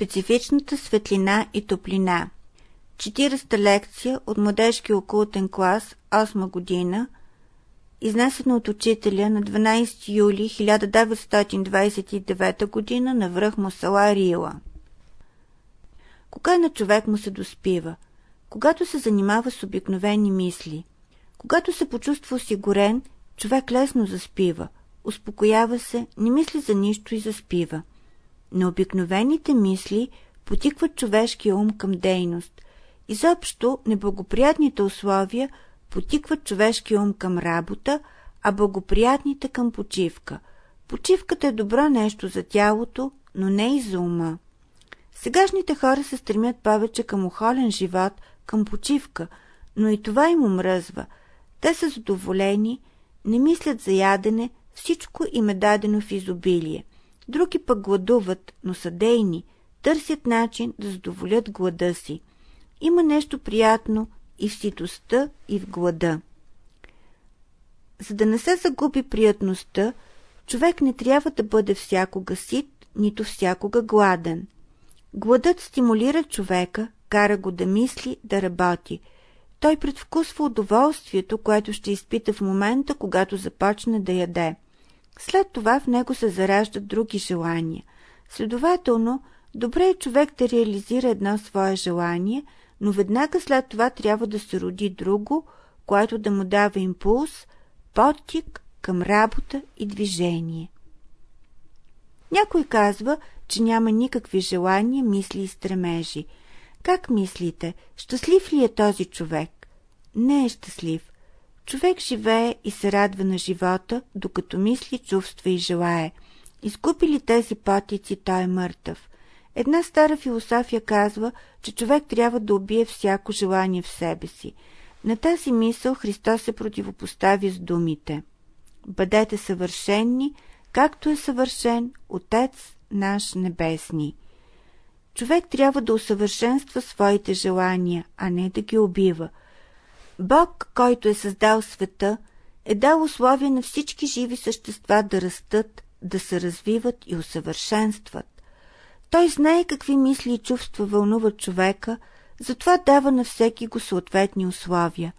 Специфичната светлина и топлина 40-та лекция от младежки окултен клас, 8 година, изнесена от учителя на 12 юли 1929 година на връх Мусала Рила. Кога на човек му се доспива? Когато се занимава с обикновени мисли. Когато се почувства осигурен, човек лесно заспива. Успокоява се, не мисли за нищо и заспива. Необикновените мисли потикват човешкия ум към дейност. Изобщо неблагоприятните условия потикват човешкия ум към работа, а благоприятните към почивка. Почивката е добро нещо за тялото, но не и за ума. Сегашните хора се стремят повече към охолен живот, към почивка, но и това им омръзва. Те са задоволени, не мислят за ядене, всичко им е дадено в изобилие. Други пък гладуват, но са дейни, търсят начин да задоволят глада си. Има нещо приятно и в ситостта, и в глада. За да не се загуби приятността, човек не трябва да бъде всякога сит, нито всякога гладен. Гладът стимулира човека, кара го да мисли, да работи. Той предвкусва удоволствието, което ще изпита в момента, когато започне да яде – след това в него се зараждат други желания. Следователно, добре е човек да реализира едно свое желание, но веднага след това трябва да се роди друго, което да му дава импулс, подтик към работа и движение. Някой казва, че няма никакви желания, мисли и стремежи. Как мислите, щастлив ли е този човек? Не е щастлив. Човек живее и се радва на живота, докато мисли, чувства и желае. Изкупи ли тези потици, той е мъртъв. Една стара философия казва, че човек трябва да убие всяко желание в себе си. На тази мисъл Христос се противопостави с думите. Бъдете съвършенни, както е съвършен Отец наш небесни. Човек трябва да усъвършенства своите желания, а не да ги убива – Бог, който е създал света, е дал условия на всички живи същества да растат, да се развиват и усъвършенстват. Той знае какви мисли и чувства вълнуват човека, затова дава на всеки го съответни условия.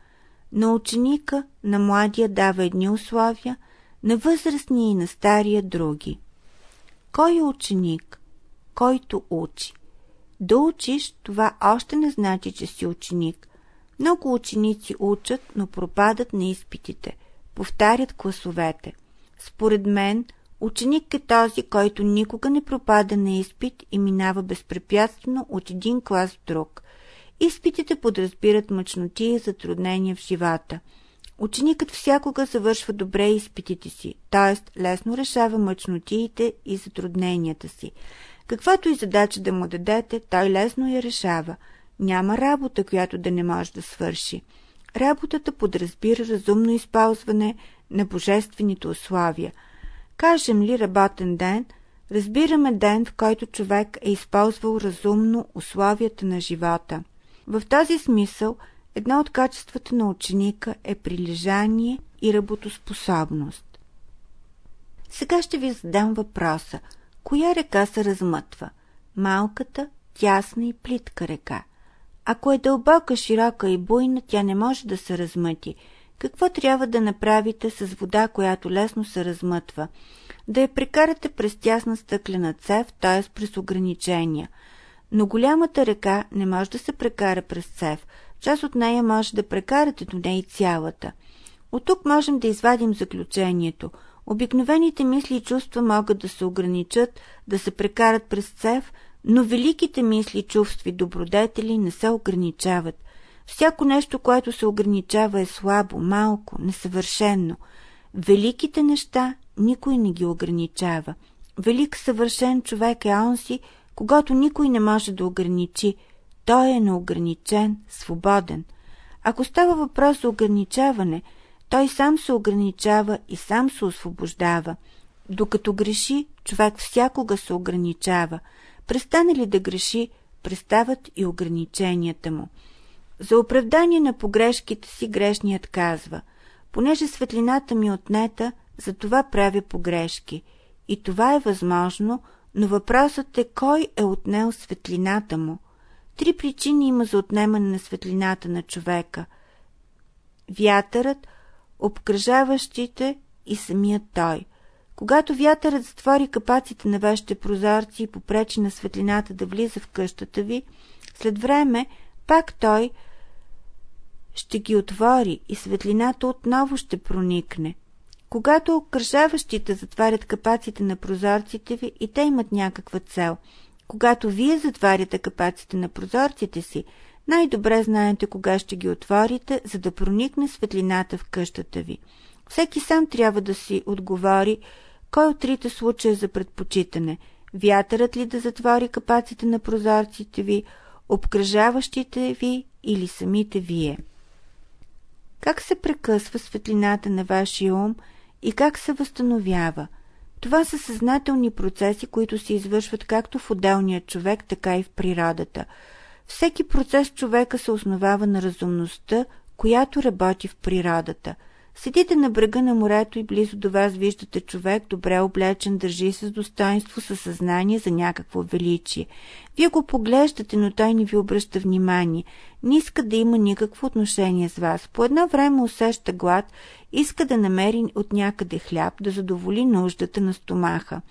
На ученика, на младия дава едни условия, на възрастния и на стария други. Кой е ученик? Който учи. Да учиш, това още не значи, че си ученик. Много ученици учат, но пропадат на изпитите. Повтарят класовете. Според мен, ученик е този, който никога не пропада на изпит и минава безпрепятствено от един клас в друг. Изпитите подразбират мъчноти и затруднения в живота. Ученикът всякога завършва добре изпитите си, т.е. лесно решава мъчнотиите и затрудненията си. Каквато и задача да му дадете, той лесно я решава – няма работа, която да не може да свърши. Работата подразбира разумно използване на божествените условия. Кажем ли работен ден, разбираме ден, в който човек е използвал разумно условията на живота. В този смисъл едно от качествата на ученика е прилежание и работоспособност. Сега ще ви задам въпроса. Коя река се размътва? Малката, тясна и плитка река. Ако е дълбока, широка и буйна, тя не може да се размъти. Какво трябва да направите с вода, която лесно се размътва? Да я прекарате през тясна стъклена цев, т.е. през ограничения. Но голямата река не може да се прекара през цев. Част от нея може да прекарате до нея и цялата. От тук можем да извадим заключението. Обикновените мисли и чувства могат да се ограничат, да се прекарат през цев, но великите мисли, чувства и добродетели не се ограничават. Всяко нещо, което се ограничава е слабо, малко, несъвършено. Великите неща никой не ги ограничава. Велик съвършен човек е онзи, когато никой не може да ограничи. Той е неограничен, свободен. Ако става въпрос за ограничаване, той сам се ограничава и сам се освобождава. Докато греши, човек всякога се ограничава – Престане ли да греши, престават и ограниченията му. За оправдание на погрешките си грешният казва «Понеже светлината ми е отнета, за това правя погрешки. И това е възможно, но въпросът е кой е отнел светлината му. Три причини има за отнемане на светлината на човека. Вятърът, обкръжаващите и самият той. Когато вятърът затвори капаците на вашите прозорци и попречи на светлината да влиза в къщата ви, след време пак той ще ги отвори и светлината отново ще проникне. Когато окръжаващите затварят капаците на прозорците ви и те имат някаква цел, когато вие затваряте капаците на прозорците си, най-добре знаете кога ще ги отворите, за да проникне светлината в къщата ви. Всеки сам трябва да си отговори кой от трите случая за предпочитане – вятърът ли да затвори капаците на прозорците ви, обкръжаващите ви или самите вие. Как се прекъсва светлината на вашия ум и как се възстановява? Това са съзнателни процеси, които се извършват както в отделния човек, така и в природата. Всеки процес човека се основава на разумността, която работи в природата – Седите на брега на морето и близо до вас виждате човек, добре облечен, държи се с достоинство, със съзнание за някакво величие. Вие го поглеждате, но той не ви обръща внимание. Не иска да има никакво отношение с вас. По едно време усеща глад, иска да намери от някъде хляб, да задоволи нуждата на стомаха.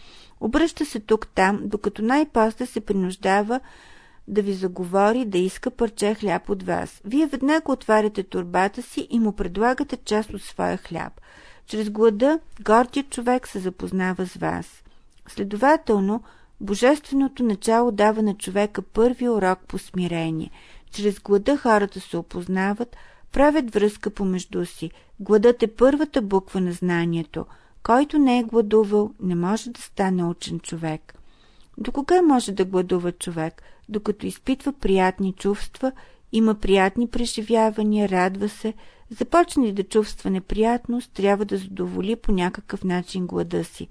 Обръща се тук-там, докато най-после се принуждава да ви заговори да иска парче хляб от вас. Вие веднага отваряте турбата си и му предлагате част от своя хляб. Чрез глада гордият човек се запознава с вас. Следователно, Божественото начало дава на човека първи урок по смирение. Чрез глада хората се опознават, правят връзка помежду си. Гладът е първата буква на знанието. Който не е гладувал, не може да стане учен човек. До кога може да гладува човек? Докато изпитва приятни чувства, има приятни преживявания, радва се, започне да чувства неприятност, трябва да задоволи по някакъв начин глада си.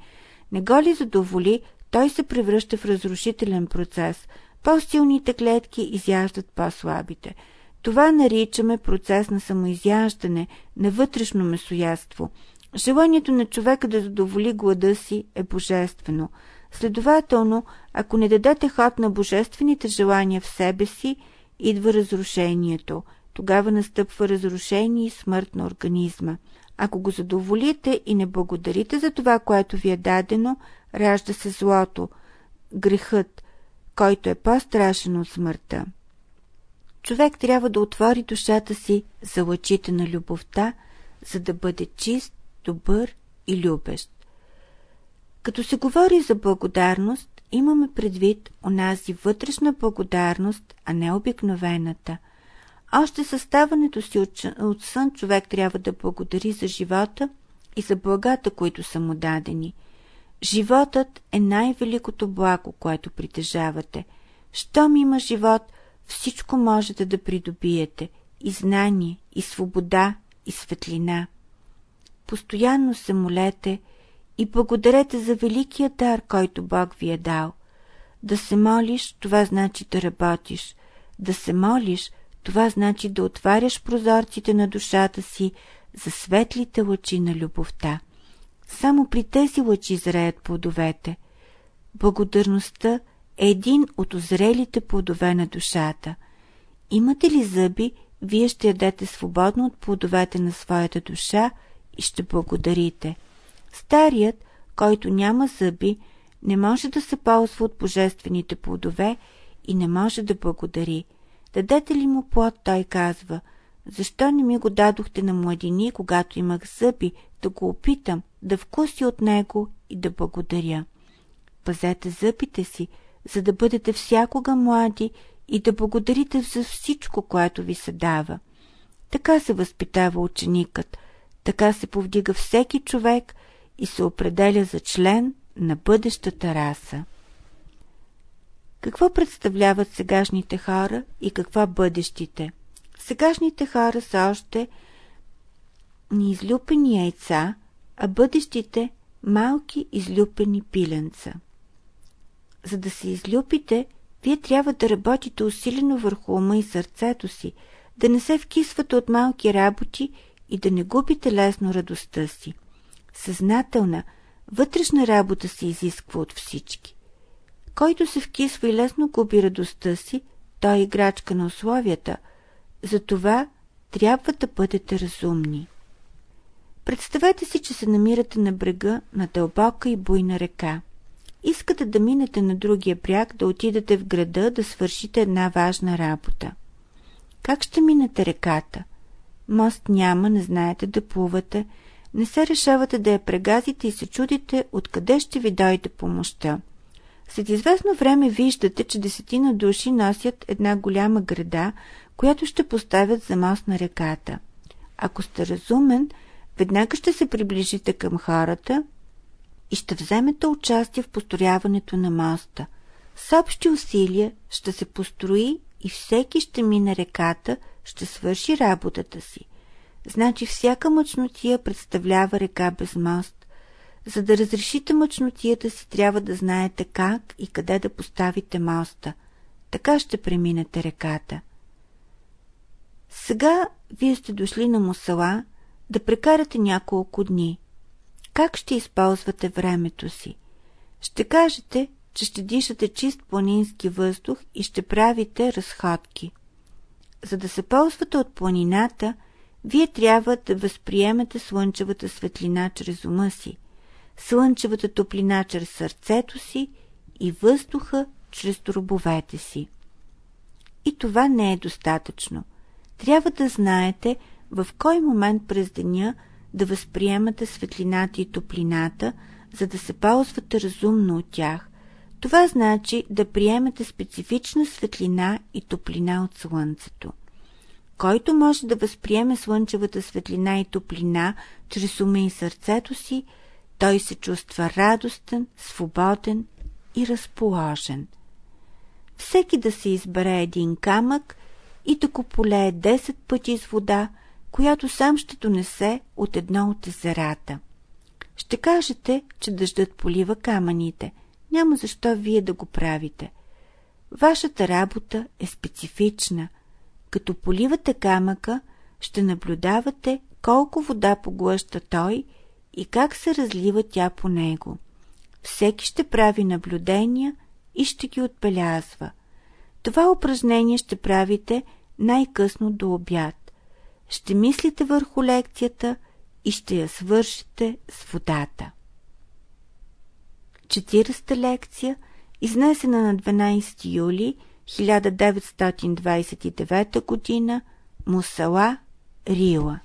Не го ли задоволи, той се превръща в разрушителен процес. По-силните клетки изяждат по-слабите. Това наричаме процес на самоизяждане, на вътрешно месоядство. Желанието на човека да задоволи глада си е божествено – Следователно, ако не дадете ход на божествените желания в себе си, идва разрушението. Тогава настъпва разрушение и смърт на организма. Ако го задоволите и не благодарите за това, което ви е дадено, ражда се злото, грехът, който е по-страшен от смъртта. Човек трябва да отвори душата си за лъчите на любовта, за да бъде чист, добър и любещ. Като се говори за благодарност, имаме предвид онази вътрешна благодарност, а не обикновената. Още съставането си от, сън човек трябва да благодари за живота и за благата, които са му дадени. Животът е най-великото благо, което притежавате. Щом има живот, всичко можете да придобиете – и знание, и свобода, и светлина. Постоянно се молете – и благодарете за великия дар, който Бог ви е дал. Да се молиш, това значи да работиш. Да се молиш, това значи да отваряш прозорците на душата си за светлите лъчи на любовта. Само при тези лъчи зреят плодовете. Благодарността е един от озрелите плодове на душата. Имате ли зъби, вие ще ядете свободно от плодовете на своята душа и ще благодарите – Старият, който няма зъби, не може да се ползва от божествените плодове и не може да благодари. Дадете ли му плод, той казва, защо не ми го дадохте на младини, когато имах зъби, да го опитам, да вкуси от него и да благодаря. Пазете зъбите си, за да бъдете всякога млади и да благодарите за всичко, което ви се дава. Така се възпитава ученикът, така се повдига всеки човек – и се определя за член на бъдещата раса. Какво представляват сегашните хора и какво бъдещите? Сегашните хора са още неизлюпени яйца, а бъдещите малки излюпени пиленца. За да се излюпите, вие трябва да работите усилено върху ума и сърцето си, да не се вкисвате от малки работи и да не губите лесно радостта си съзнателна, вътрешна работа се изисква от всички. Който се вкисва и лесно губи радостта си, той е играчка на условията. Затова трябва да бъдете разумни. Представете си, че се намирате на брега на дълбока и буйна река. Искате да минете на другия бряг, да отидете в града, да свършите една важна работа. Как ще минете реката? Мост няма, не знаете да плувате, не се решавате да я прегазите и се чудите откъде ще ви дойде помощта. След известно време виждате, че десетина души носят една голяма града, която ще поставят за мост на реката. Ако сте разумен, веднага ще се приближите към хората и ще вземете участие в построяването на моста. С общи усилия ще се построи и всеки ще мине реката, ще свърши работата си. Значи всяка мъчнотия представлява река без мост. За да разрешите мъчнотията си, трябва да знаете как и къде да поставите моста. Така ще преминете реката. Сега вие сте дошли на Мусала да прекарате няколко дни. Как ще използвате времето си? Ще кажете, че ще дишате чист планински въздух и ще правите разходки. За да се ползвате от планината, вие трябва да възприемете слънчевата светлина чрез ума си, слънчевата топлина чрез сърцето си и въздуха чрез дробовете си. И това не е достатъчно. Трябва да знаете в кой момент през деня да възприемате светлината и топлината, за да се ползвате разумно от тях. Това значи да приемете специфична светлина и топлина от Слънцето. Който може да възприеме слънчевата светлина и топлина чрез ума и сърцето си, той се чувства радостен, свободен и разположен. Всеки да се избере един камък и да го полее 10 пъти с вода, която сам ще донесе от едно от езерата. Ще кажете, че дъждът полива камъните. Няма защо вие да го правите. Вашата работа е специфична. Като поливате камъка, ще наблюдавате колко вода поглъща той и как се разлива тя по него. Всеки ще прави наблюдения и ще ги отбелязва. Това упражнение ще правите най-късно до обяд. Ще мислите върху лекцията и ще я свършите с водата. 40-та лекция, изнесена на 12 юли 1929 г. Мусала, Рила